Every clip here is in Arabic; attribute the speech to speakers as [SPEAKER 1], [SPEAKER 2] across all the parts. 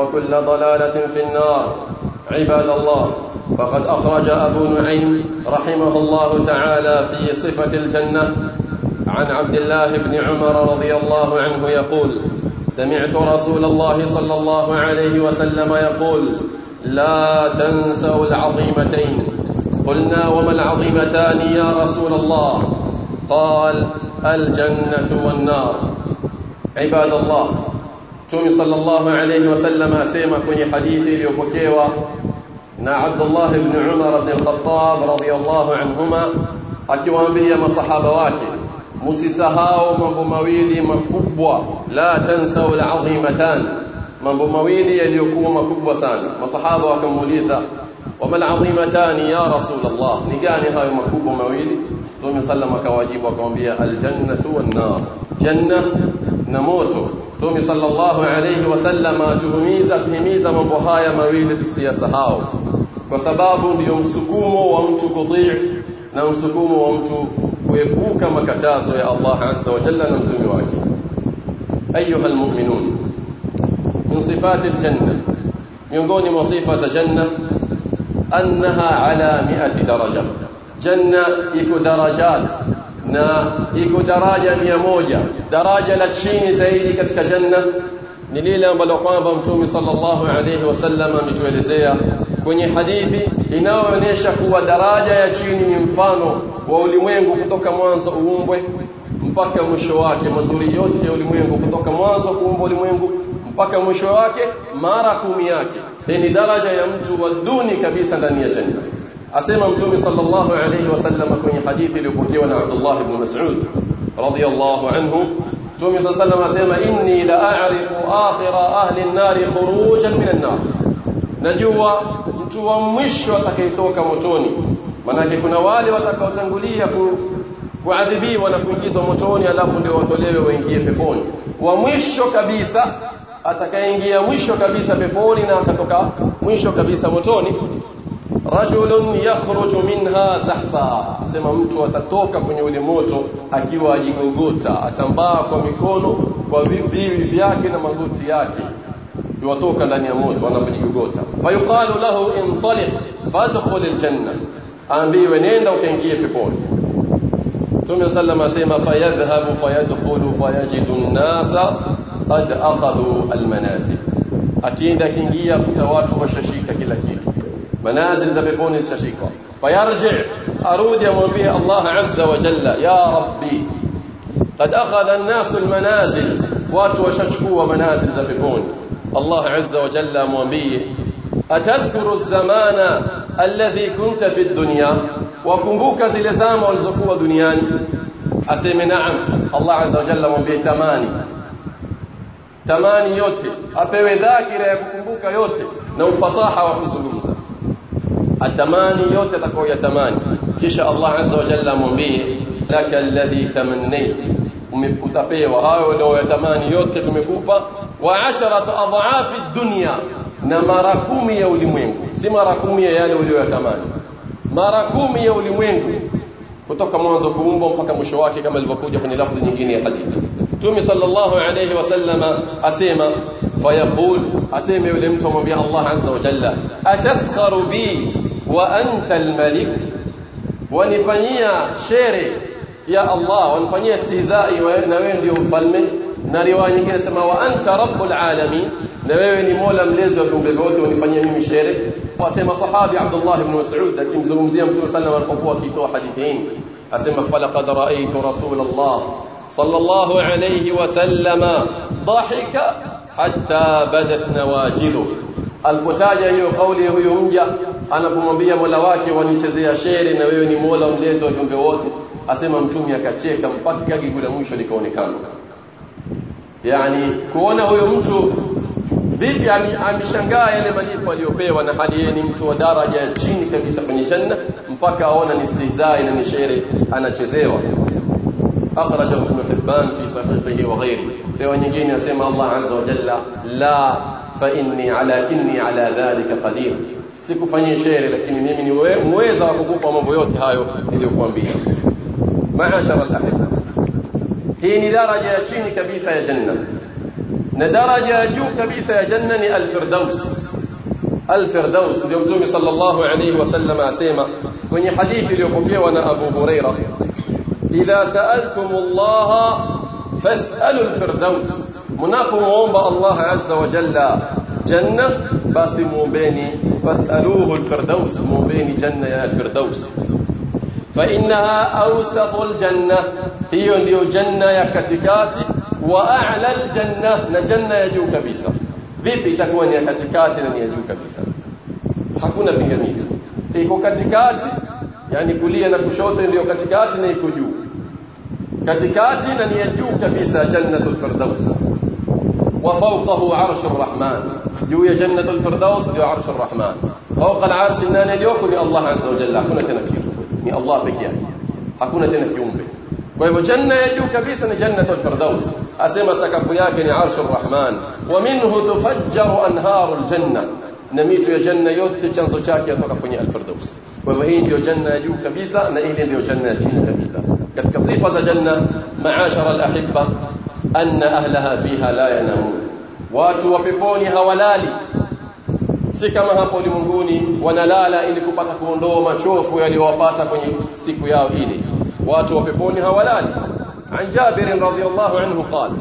[SPEAKER 1] وكل ضلالة في النار. عباد الله فقد أخرج أبو نعيم رحمه الله تعالى في صفة الجنة. عن عبد الله بن عمر رضي الله عنه يقول سمعت رسول الله صلى الله عليه وسلم يقول لا تنسوا العظيمتين. قلنا وما العظيمتان يا رسول الله؟ قال الجنة والنار. عباد الله صلى الله عليه وسلم أسيما كوني حديثي ليبكيوا na Abdullah ibn Umar ibn al-Khattab radiyallahu anhuma akiwaambia masahaba wake msisahau mambo mawili makubwa la tansau al-azimatan mambo mawili yaliyokuwa makubwa sana masahaba wakamuuliza وما العظيمتان يا رسول الله؟ نجاني هاي مكوب مويل تومي صلما كواجيب وكوانبيا الجنة والنار. جنة نموت. تومي صلى الله عليه وسلم تهميزة تهميزة من بهاي مويل تسيسها وسباب يوم سكوم ومتو قطيع. نوم سكوم ومتو ويبوك مكتاز. يا الله عز وجل نمتو يواجه أيها المؤمنون من صفات الجنة يقولون مصيفة جنة. أنها على مئة درجة. جنة iko درجات. na iko daraja mia moja daraja la chini zaidi katika جنة. na lile ambalo kwamba mtume صلى الله عليه وسلم ametuelezea kwenye hadithi إنا نيشك هو daraja ya chini ni mfano wa ulimwengu kutoka mwanzo kuumbwa mpaka mwisho wake mazuri yote ya ulimwengu kutoka mwanzo kuumba mpaka mwisho wake mara kumi yake ni daraja ya mtu wa duni kabisa ndani ya janna asema mtume sallallahu alayhi wasallam kwenye hadithi iliyopokewa na Abdullah ibn Mas'ud radiyallahu anhu mtume sallallahu asema inni la a'rifu akhira ahli an-nar khurujan min an-nar najua mtu wa mwisho atakayetoka motoni manake kuna wale watakaotangulia ku kuadhibiwa na kuingizwa motoni alafu ndio watolewe waingie peponi wa mwisho kabisa atakayeingia mwisho kabisa peponi na akatoka mwisho kabisa motoni rajulun yakhruju minha zahfa sema mtu atatoka kwenye ule moto akiwa ajigogota atambaa kwa mikono kwa vivi vyake na magoti yake yuwatoka ndani ya moto anapojigogota. Fayuqalu lahu intaliq fadkhul aljanna. Ambiwe nenda ukaingie peponi. Mtume sallam asema fayadhhabu fayadkhulu fayajidu an-nasa qad akhadhu al-manazil akienda kiingia kuta watu washashika kila kitu manazil za peponi zishashikwa fayarji arudi amwambie Allah azza wa jalla ya rabbi قد أخذ الناس المنازل watu washachukua manazil za peponi Allah azza wa jalla amwambie atadhkuru zamana alladhi kunta fi dunya wakumbuka zile zama walizokuwa duniani aseme naam Allah azza wa jalla amwambie tamani tamani yote apewe dhakira ya kukumbuka yote na ufasaha wa kuzungumza atamani yote atakayoyatamani kisha Allah azza wa jalla amwambie laka alladhi tamannayt utapewa hayo unayoyatamani yote tumekupa wa asharatu adhaafi dunya na mara kumi ya ulimwengu si mara kumi ya yale uliyoyatamani mara kumi ya ulimwengu kutoka mwanzo kuumbwa mpaka mwisho wake kama ilivyokuja kwenye lafzi nyingine ya hadithi Mtume sallallahu alayhi wasallama asema fayaqul asema yule mtu amwambia Allah azza wa jalla ataskharu bi wa anta almalik wanifanyia shere ya Allah wanifanyia istihzai na wewe ndio mfalme na riwaya nyingine sema wa anta rabbul alamin na wewe ni mola mlezi wa viumbe vyote wanifanyia mimi shere wasema sahabi Abdullah ibn Mas'ud akimzungumzia Mtume sallallahu alayhi alipokuwa akitoa hadithi hii asema falaqad ra'aytu rasulullah sallallahu عليه وسلم ضحك حتى بدت nawajidu. Alipotaja hiyo kauli huyo mja anapomwambia Mola wake wanichezea shere na wewe ni Mola mlezi wa viumbe wote asema mtumi akacheka mpaka gigu la mwisho likaonekana. Yani kuona huyo mtu vipi ameshangaa yale malipo aliyopewa na hali yeye ni mtu wa daraja ya chini kabisa kwenye janna mpaka aona ni stihzai na ni shere anachezewa أخرجه ابن حبان في صحيحه وغيره. رواية يسمى الله عز وجل لا فإني على كني على ذلك قدير. سيكو فني شيري لكن نمين مويزة وكوكوكو مبيوت هايو اللي يقوم بيه معاشر الأحبة هي ندرجة جين كبيسة يا ندرجة جو كبيسة يا الفردوس. الفردوس. اليوم صلى الله عليه وسلم أسيما. كني حديث اليوم كيوانا أبو هريرة. إذا سألتم الله فاسألوا الفردوس. مناكم ومبا الله عز وجل. جنة بس موبيني فاسألوه الفردوس. موبيني جنة يا الفردوس. فإنها أوسط الجنة. هي اللي جنة يا كتكاتي وأعلى الجنة. نجنة يجو كبيسة vipi itakuwa ni katikati na ni juu kabisa حكونا pingamizi iko katikati yani kulia na kushoto ndio katikati na iko juu katikati na ni ya juu kabisa jannatul firdaus wa fawqahu arshur rahman juu ya jannatul firdaus ndio arshur rahman fawqa al-arsh nani aliyoko ni Allah azza wa jalla hakuna tena kitu ni Allah pekee yake hakuna tena kiumbe kwa hivyo janna ya juu kabisa ni jannatul firdaus asema sakafu yake ni arshur rahman wa minhu tufajjaru anharul janna na mito ya janna yote chanzo chake yatoka kwenye al-firdaus kwa hivyo hii ndio janna ya juu kabisa na ile ndio janna ya chini kabisa كتك صيفة جنة معاشر الأحبة أن أهلها فيها لا ينامون. واتوا وبيبوني هولالي سكما هقول منقوني ونلالا إلي كبتكون دوما شوفوا يلي وباتكون سيكو يا إلي واتوا وبيبوني هولالي عن جابر رضي الله عنه قال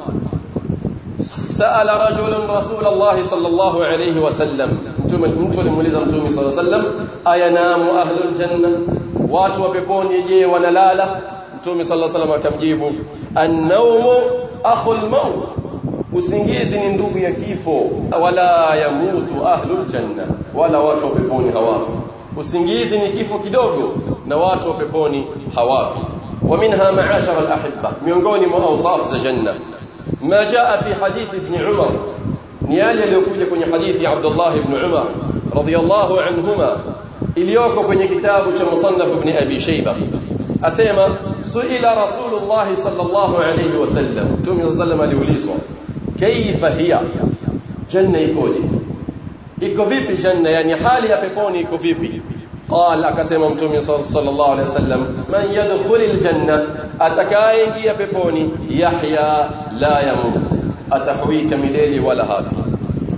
[SPEAKER 1] سأل رجل رسول الله صلى الله عليه وسلم. أنتم أنتم المليزة أنتم صلى الله عليه وسلم أينام أهل الجنة؟ واتوا بيبوني جي ونلالا mtume صلى الله عليه وسلم akamjibu an-nawmu akhul maut usingizi ni ndugu ya kifo wala yamutu ahlul janna wala watu wa peponi hawafi usingizi ni kifo kidogo na watu wa peponi hawafi ومنها معاشر الأحبة miongoni mwa awsaf za janna ما جاء في حديث ابن عمر نيالي aliyokuja kwenye hadithi ya Abdullah ibn Umar radiyallahu anhuma iliyoko kwenye kitabu cha Musannaf ibn Abi Shayba asema suila Rasulullah sallallahu alayhi wasallam Mtume sallallahu aliulizwa kaifa hiya janna ikoje iko vipi janna yani hali ya peponi iko vipi قال akasema mtume sallallahu alaihi wasallam man yadkhul aljanna atakaingia peponi yahya la yamut atahuika milele wala hafi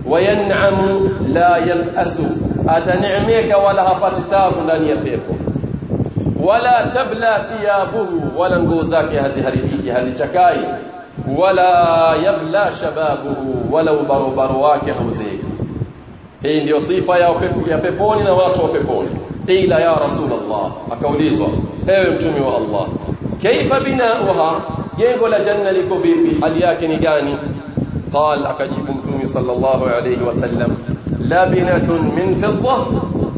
[SPEAKER 1] وينعم لا يبأس ataneemeka wala hapati tabu ndani ya pepo ولا تبلى ثيابه wala nguo zake haziharibiki hazichakai. ولا يبلى شبابه wala ubarobaro wake hauzeeki hii ndio sifa ya peponi na watu wa peponi قيل يا رسول الله. akaulizwa ewe mtume wa الله. كيف بناؤها؟ جنب الجنه لكو بيبي حالياك ني قال اكجيب متومي صلى الله عليه وسلم. لبنة من فضة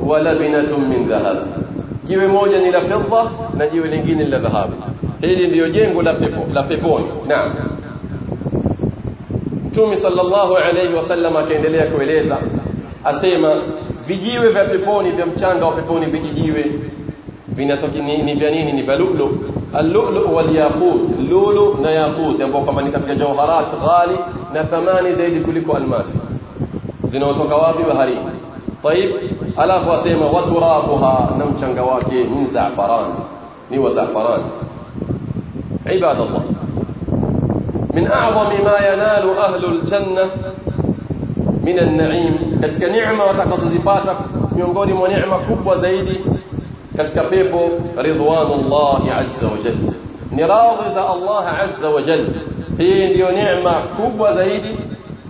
[SPEAKER 1] ولبنة من ذهب. Jiwe moja ni la fidda na jiwe lingine la dhahabu hili ndiyo jengo la pepo la peponi naam mtume sallallahu alayhi wasallam akaendelea kueleza asema vijiwe vya peponi vya mchanga wa peponi vijijiwe vinatoka ni, ni vya nini ni vya lulu wal yaqut lulu na yaqut ambao kama ni katika jawharat ghali na thamani zaidi kuliko almasi zinaotoka wapi baharini طيب alafu asema waturabuha na mchanga wake min za'faran ni wa za'faran ibadallah min a'zami ma yanalu ahlu aljanna min an-na'im katika neema watakazozipata miongoni mwa neema kubwa zaidi katika pepo ridwanullahi azza wa jalla ni radhi za Allah azza wa jalla hii ndiyo neema kubwa zaidi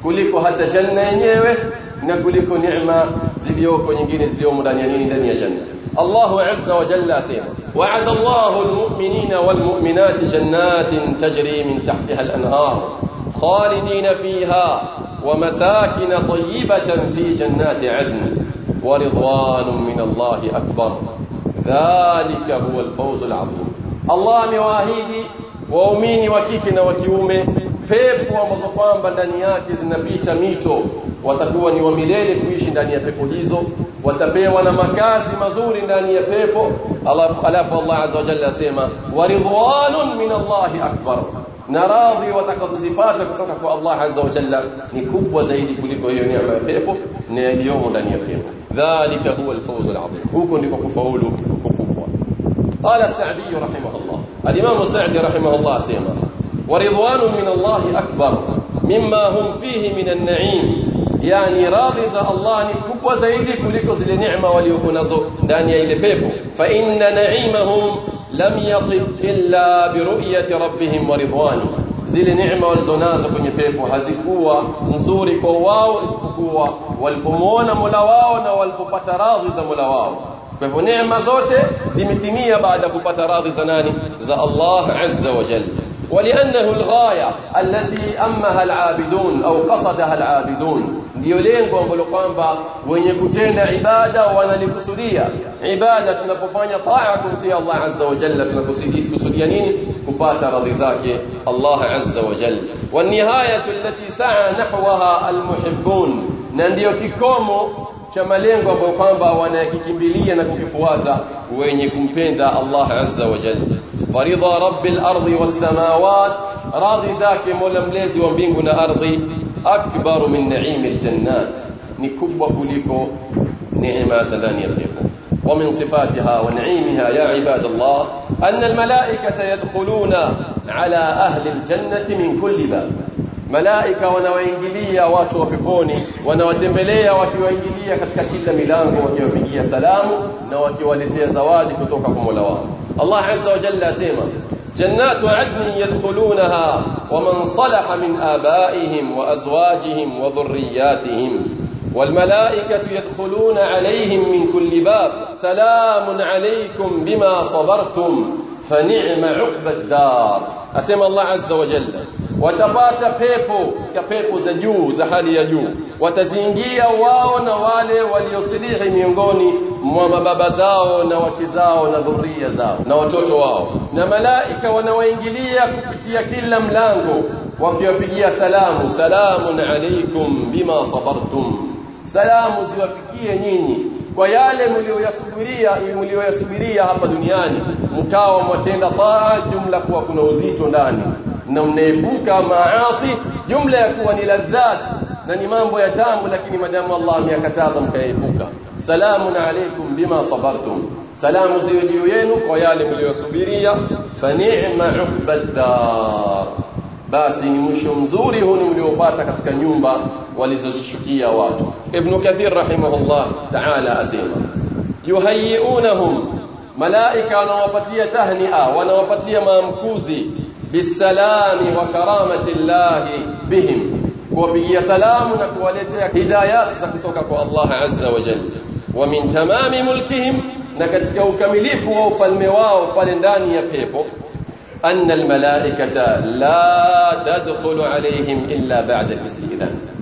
[SPEAKER 1] kuliko hata janna yenyewe na kuliko neema zilizoko nyingine ziliomo ndani ya nini? Ndani ya janna الله عز وجل أسيما وعد الله المؤمنين والمؤمنات جنات تجري من تحتها الأنهار خالدين فيها ومساكن طيبة في جنات عدن ورضوان من الله أكبر ذلك هو الفوز العظيم الله مواهيدي waumini wa kike na wa kiume pepo ambazo kwamba ndani yake zinapita mito watakuwa ni wa milele kuishi ndani ya pepo hizo watapewa na makazi mazuri ndani ya pepo alafu alafu Allah azza wa jalla asema waridwanun min Allah akbar na radhi watakazozipata kutoka kwa Allah azza wa jalla ni kubwa zaidi kuliko hiyo neema ya pepo na yaliyomo ndani ya pepo dhalika huwa alfawz alazim huko ndiko kufaulu kukubwa السعدي رحمه الله الإمام السعدي رحمه الله سيما ورضوان من الله أكبر مما هم فيه من النعيم. يعني راضي الله نكبو زيدي كلكس لنعمة وليكون دانيا لبيبو فإن نعيمهم لم يطب إلا برؤية ربهم ورضوانه زل نعمة والزنازة كن يبيبو هزكوا نزوري كواو اسبكوا والفمون ملواونا والفبات راضي زملواونا فهو نعمة زوتة زمتنية بعد فبات راضي زناني الله عز وجل. ولأنه الغاية التي أمها العابدون أو قصدها العابدون. يولين قوم بلقان با ونكتين عبادة ونالكسودية. عبادة نكفان طاعة كنتي الله عز وجل في نكسودية كسوديانين كبات رضي الله عز وجل. والنهاية التي سعى نحوها المحبون. نانديو كيكومو شمالين قوم بلقان با ونكيكي بلية نكوكي فواتا ونكمبين الله عز وجل. فرضا رب الأرض والسماوات راضي زاكي مولم ليزي ومبينغنا أرضي أكبر من نعيم الجنات. نكب كليكو نعما زلان يلغبنا ومن صفاتها ونعيمها يا عباد الله أن الملائكة يدخلون على أهل الجنة من كل باب. Malaika wanawaingilia watu wa peponi wanawatembelea wakiwaingilia katika kila milango wakiwapigia salamu na wakiwaletea zawadi kutoka kwa Mola wao Allah azza wa jalla asema جنات عدن يدخلونها ومن صلح من آبائهم وأزواجهم وذرياتهم والملائكة يدخلون عليهم من كل باب سلام عليكم بما صبرتم فنعم عقب الدار أسمى الله عز وجل watapata pepo ya pepo za juu za hali ya juu. Wataziingia wao na wale waliosilihi miongoni mwa mababa zao na wake zao na dhuria zao na watoto wao. Na malaika wanawaingilia kupitia kila mlango wakiwapigia salamu salamun alaikum bima sabartum. Salamu ziwafikie nyinyi kwa yale mlioyasubiria mlioyasubiria hapa duniani. Mkawa mwatenda taa jumla kuwa kuna uzito ndani na mnaepuka maasi jumla ya kuwa ni ladhat na ni mambo ya tamu lakini madamu Allah ameyakataza mkaepuka salamun alaykum bima sabartum salamu ziwe yenu kwa yale mliosubiria fa ni'ma uqbad basi ni mwisho mzuri huu mliopata katika nyumba walizoshukia watu ibn kathir rahimahullah ta'ala asema yuhayyi'unahum malaika wanawapatia tahnia wanawapatia maamkuzi بالسلام وكرامة الله بهم. وبي سلام ولتك هدايات ستتوكف الله عز وجل. ومن تمام ملكهم نكتك وكمليف وفالمواء وفالندان يبهبه أن الملائكة لا تدخل عليهم إلا بعد الاستئذان.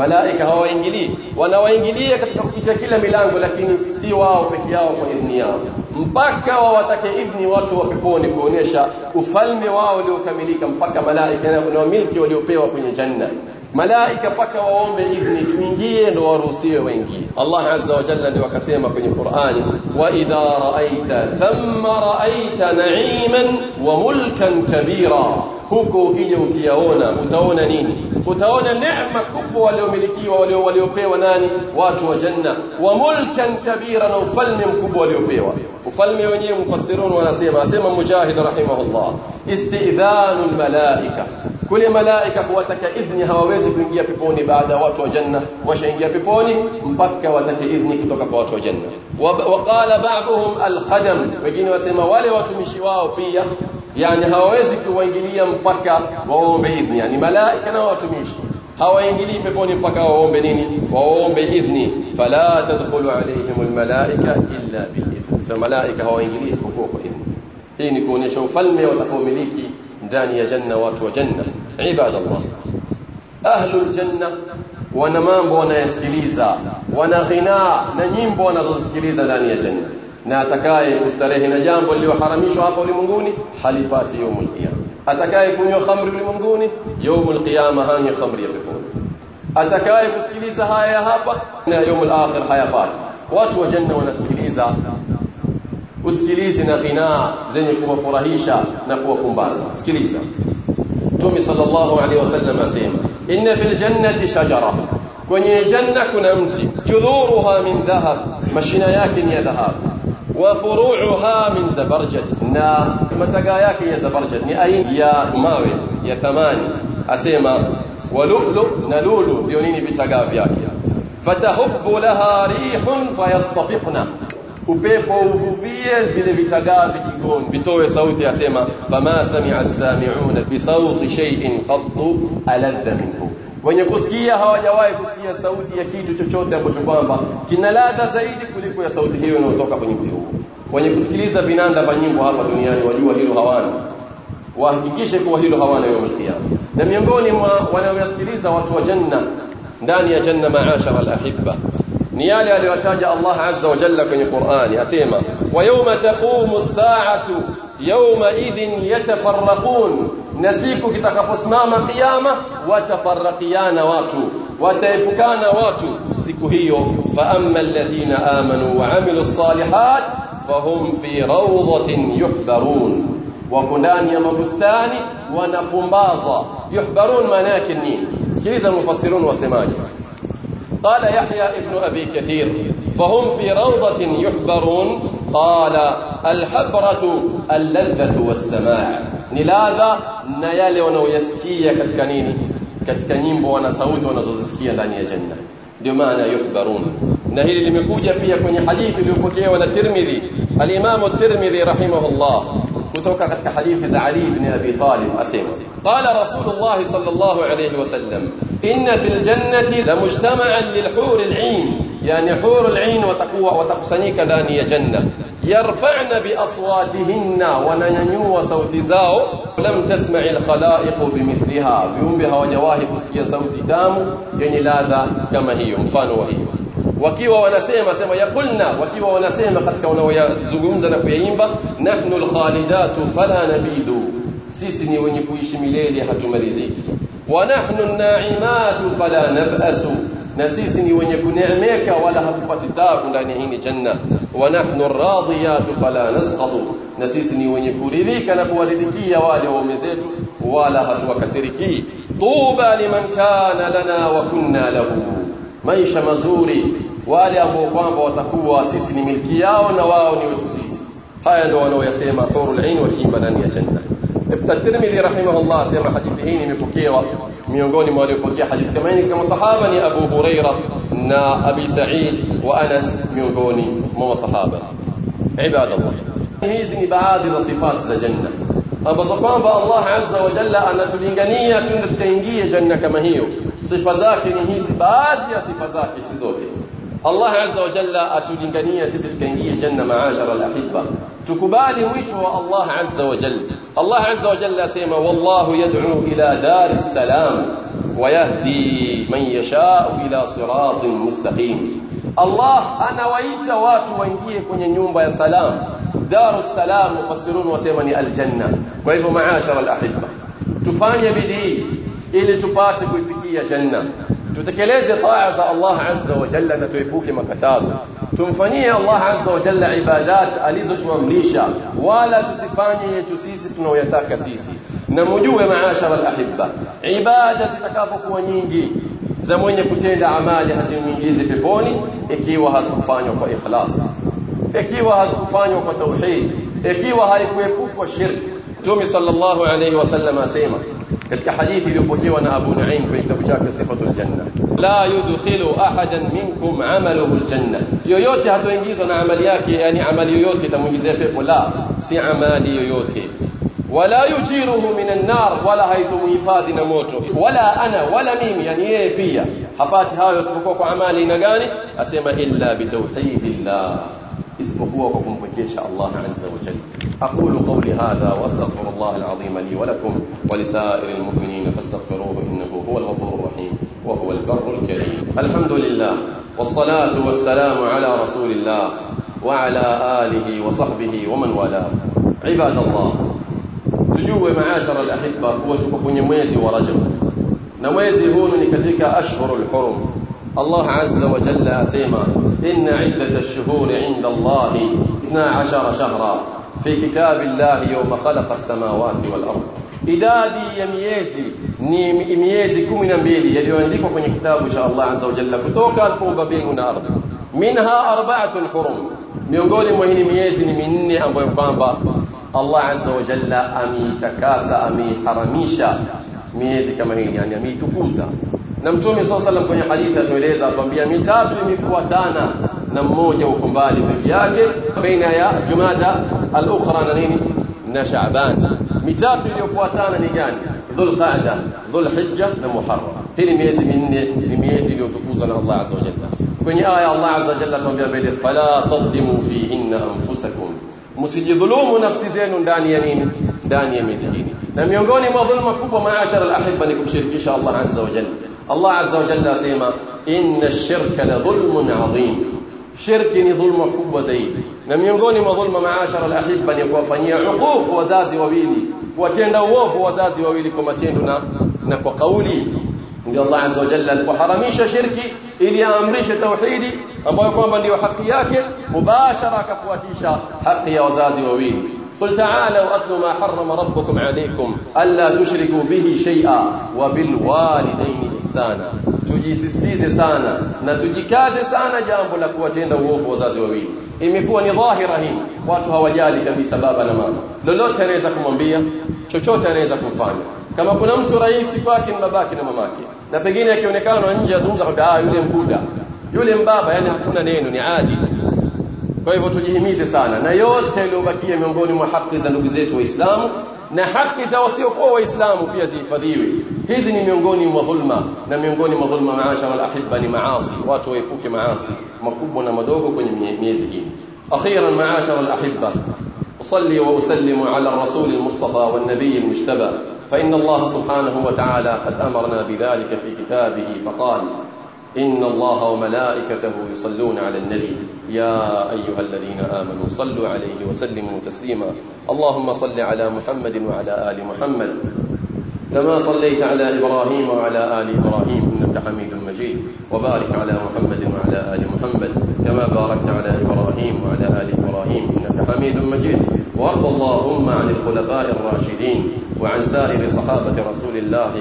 [SPEAKER 1] Malaika hawaingilii. Wanawaingilia katika kupitia kila milango lakini si wao peke yao kwa idhni yao mpaka wawatake idhni watu wa peponi kuonesha ufalme wao uliokamilika mpaka malaika na wamiliki waliopewa kwenye janna malaika paka waombe idhni tuingie ndo waruhusiwe waingie Allah azza wa jalla ndio akasema kwenye Qur'ani wa idha ra'aita thamma ra'aita na'iman wa mulkan kabira huko ukija ukiyaona utaona nini utaona neema kubwa waliomilikiwa walio waliopewa nani watu wa janna wa mulkan kabira na ufalme mkubwa waliopewa ufalme wenyewe mufassirun wanasema asema mujahid rahimahullah istidhanul malaika kule malaika kuwataka idhni hawawezi kuingia peponi baada ya watu wa janna washaingia peponi mpaka watake idhni kutoka kwa watu wa janna waqala ba'dhum al-khadam wengine wasema wale watumishi wao pia yani hawawezi kuwaingilia mpaka waombe idhni yani malaika na watumishi hawaingilii peponi mpaka waombe nini waombe idhni fala tadkhulu alayhim almalaika illa biidhni fa malaika hawaingilii isipokuwa kwa idhni hii ni kuonyesha ufalme watakaomiliki دانية جنة واتوا جنة عباد الله أهل الجنة ونمامب ونسكليزا ونغناء ننيمب ونسكليزا دانية جنة. ناتكاي أستريه نجام اللي وحرميش وعقو لمنقوني حليفات يوم القيامة. أتكاي كن يخمر لمنقوني يوم القيامة هاني خمر يبقون أتكاي كسكليزا هاي هابا يوم الآخر هاي فات واتوا جنة ونسكليزا usikilizi na ghina zenye kuwafurahisha na kuwafumbaza sikiliza Mtume sallallahu alaihi wasallam asema inna fil jannati shajara kwenye janna kuna mti judhuruha min dhahab mashina yake ni ya dhahabu wa furu'uha min zabarjad na mataga yake ya zabarjad ni aina ya mawe ya thamani asema walulu na lulu ndio nini vitagaa vyake fatahubbu laha rihun fayastafiqna upepo uvuvie vile vitagaa vijigoni vitoe sauti asema fama sami'a as-sami'una bi sawti shay'in qattu aladha minhu. Wenye kusikia hawajawahi kusikia sauti ya kitu chochote ambacho kwamba kina ladha zaidi kuliko ya sauti hiyo inayotoka kwenye mti huu. Wenye kusikiliza vinanda vya nyimbo hapa duniani wajua hilo hawana. Wahakikishe kuwa hilo hawana yawm al-qiyama. Na miongoni mwa wanaoyasikiliza watu wa janna ndani ya janna maashara al-ahibba ni yale aliyotaja Allah azza wa jalla kwenye Qur'ani asema wa yawma taqumu as-sa'atu yawma idhin yatafarraqun na siku kitakaposimama kiyama watafarraqiana watu wataepukana watu siku hiyo fa amma alladhina amanu wa amilus salihat fahum fi rawdatin yuhbarun wako ndani ya mabustani wanapumbazwa yuhbarun maana yake nini sikiliza mufassirun wasemaje قال يحيى ابن أبي كثير فهم في روضة يحبرون قال الحبرة اللذة والسماع. نلاذا نيالي ونويسكي كتك نيني كتك بو أنا صوت وأنا زوزسكي داني جنة. بمعنى يحبرون. نهي لمكوجا في حديث اللي يبكي ولا الترمذي الإمام الترمذي رحمه الله kutoka katika hadithi za Ali ibn Abi Talib asema qala Rasulullah sallallahu alayhi wasallam inna fil jannati la mujtama'an lil hur al-'ain yani hur al-'ain watakuwa watakusanyika ndani ya janna yarfa'na bi aswatihinna wa nanyanyua sauti zao lam tasma'i al-khalaiq bimithliha viumbe hawajawahi kusikia sauti tamu yenye ladha kama hiyo mfano wa hiyo wakiwa wanasema sema yakulna wakiwa wanasema katika wanaoyazungumza na kuyaimba nahnu alkhalidatu fala nabidu sisi ni wenye kuishi milele hatumaliziki wa nahnu an-na'imatu fala nab'asu na sisi ni wenye kuneemeka wala hatupati taabu ndani hii janna wa nahnu ar-radiyatu fala nasqatu na sisi ni wenye kuridhika na kuwaridhikia wale waume zetu wala hatuwakasiriki tuba liman kana lana wa kunna lahu maisha mazuri wale ambao kwamba watakuwa sisi ni milki yao na wao ni wetu sisi haya ndio wanaoyasema hurul ain wakiimba ndani ya janna ibn tirmidhi rahimahullah sema hadithi hii imepokewa miongoni mwa waliopokea hadithi kama hii kama sahaba ni abu huraira na abi sa'id wa anas miongoni mwa masahaba ibadallah hizi ni baadhi za sifati za janna ambazo kwamba Allah azza wa jalla anatulingania tunde tukaingie janna kama hiyo sifa zake ni hizi baadhi ya sifa zake si zote Allah azza wa jalla atulingania sisi tukaingie janna maashara alahibba tukubali mwito wa Allah azza wa jalla Allah azza wa jalla asema wallahu yad'u ila dar salam ويهدي من يشاء إلى صراط مستقيم Allah anawaita watu waingie kwenye nyumba ya salam darus salam mufassirun wasema ni aljanna kwa hivyo maashara alahibba tufanye bidii ili tupate kuifikia janna tutekeleze taa za Allah azza wa jalla na tuepuke makatazo tumfanyie Allah azza wa jalla ibadat alizotuamrisha wala tusifanye yetu sisi tunaoyataka sisi na mjue maashara alahibba ibada zitakapokuwa nyingi za mwenye kutenda amali hazimuingizi peponi ikiwa hazikufanywa kwa ikhlas ikiwa hazikufanywa kwa tauhid ikiwa haikuepukwa shirki Mtume sallallahu alayhi wasallam asema katika hadithi iliyopokewa na Abu Nuaim kwenye kitabu chake Sifatul Janna la yudkhilu ahadan minkum amaluhu aljanna yoyote hatoingizwa na amali yake yani amali yoyote itamuingizia pepo la si amali yoyote ولا يجيره من النار ولا هيتم يفادنا موته ولا أنا ولا ميم يعني إيه بيا. حفاتي هاي أسبقوك عمالي نقاني. أسيما إلا بتوحيد الله. أسبقوك بكيش الله عز وجل. أقول قولي هذا وأستغفر الله العظيم لي ولكم ولسائر المؤمنين فاستغفروه إنه هو الغفور الرحيم وهو البر الكريم. الحمد لله والصلاة والسلام على رسول الله وعلى آله وصحبه ومن والاه. عباد الله tujue maashara alahibba kuwa tuko kwenye mwezi wa Rajab na mwezi huu ni katika ashhurul hurum Allah azza wa jalla asema inna iddat ash-shuhuri 'inda Allah 12 shahra fi kitabillahi yawma khalaqa as-samawati wal ard idadi ya miezi ni miezi 12 yaliyoandikwa kwenye kitabu cha Allah azza wa jalla kutoka alipoumba mbingu na ardhi minha arba'atun hurum miongoni mwa hii miezi ni minne ambayo kwamba Allah azza wa jalla ameitakasa ameiharamisha miezi kama hii yani ameitukuza na mtume SAW salam kwenye hadithi atueleza atuambia mitatu imefuatana na mmoja uko mbali peke yake baina ya jumada al-ukhra na nini na shaaban mitatu iliyofuatana ni gani dhulqa'da dhulhijja na muharram hili miezi minne ni miezi iliyotukuzwa na Allah azza wa jalla kwenye aya Allah azza wa jalla atuambia mbele fala tadhlimu fihinna anfusakum msijidhulumu nafsi zenu ndani ya nini ndani ya miezi na miongoni mwa dhulma kubwa maashara alahibba ni kumshirikisha Allah azza wa jalla Allah azza wa jalla asema inna ash-shirka la dhulmun adhim shirki ni dhulma kubwa zaidi na miongoni mwa dhulma maashara alahibba ni kuwafanyia huquq wazazi wawili kuwatenda uovu wazazi wawili kwa matendo na na kwa kauli Allah azza wa jalla alipoharamisha shirki ili aamrishe tauhidi ambayo kwamba ndio haki yake mubashara akafuatisha haki ya wazazi wawili قل تعالوا أتل ما حرم ربكم عليكم ألا تشركوا به شيئا وبالوالدين إحسانا tujisisitize sana na tujikaze sana jambo la kuwatenda uovu wazazi wawili imekuwa ni dhahira hii watu hawajali kabisa baba na mama lolote anaweza kumwambia chochote anaweza kumfanya kama kuna mtu rais kwake ni babake na mamake. Na pengine akionekana na nje azungumza kwamba ah yule mbuda. Yule mbaba yani hakuna neno ni adi kwa hivyo tujihimize sana. Na yote yaliobakia miongoni mwa haki za ndugu zetu waislamu na haki za wasiokuwa waislamu pia zihifadhiwe. Hizi ni miongoni mwa dhulma na miongoni mwa dhulma maashara alahibba ni maasi. Watu waepuke maasi makubwa na madogo kwenye miezi hii. Akhiran maashara alahibba أصلي وأسلم على الرسول المصطفى والنبي المجتبى فإن الله سبحانه وتعالى قد أمرنا بذلك في كتابه فقال إن الله وملائكته يصلون على النبي. يا أيها الذين آمنوا صلوا عليه وسلموا تسليما. اللهم صل على محمد وعلى آل محمد كما صليت على إبراهيم وعلى آل إبراهيم إنك حميد مجيد. وبارك على محمد وعلى آل محمد كما باركت على إبراهيم وعلى آل إبراهيم إنك حميد مجيد. وأرض اللهم عن الخلفاء الراشدين وعن سائر صحابة رسول الله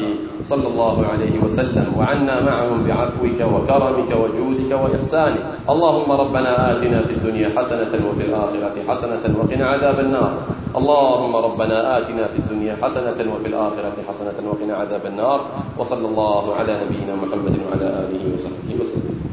[SPEAKER 1] صلى الله عليه وسلم وعنا معهم بعفوك وكرمك وجودك وإحسانك. اللهم ربنا آتنا في الدنيا حسنة وفي الآخرة حسنة وقنا عذاب النار. اللهم ربنا آتنا في الدنيا حسنة وفي الآخرة حسنة وقنا عذاب النار. وصلى الله على نبينا محمد وعلى آله وصحبه وسلم.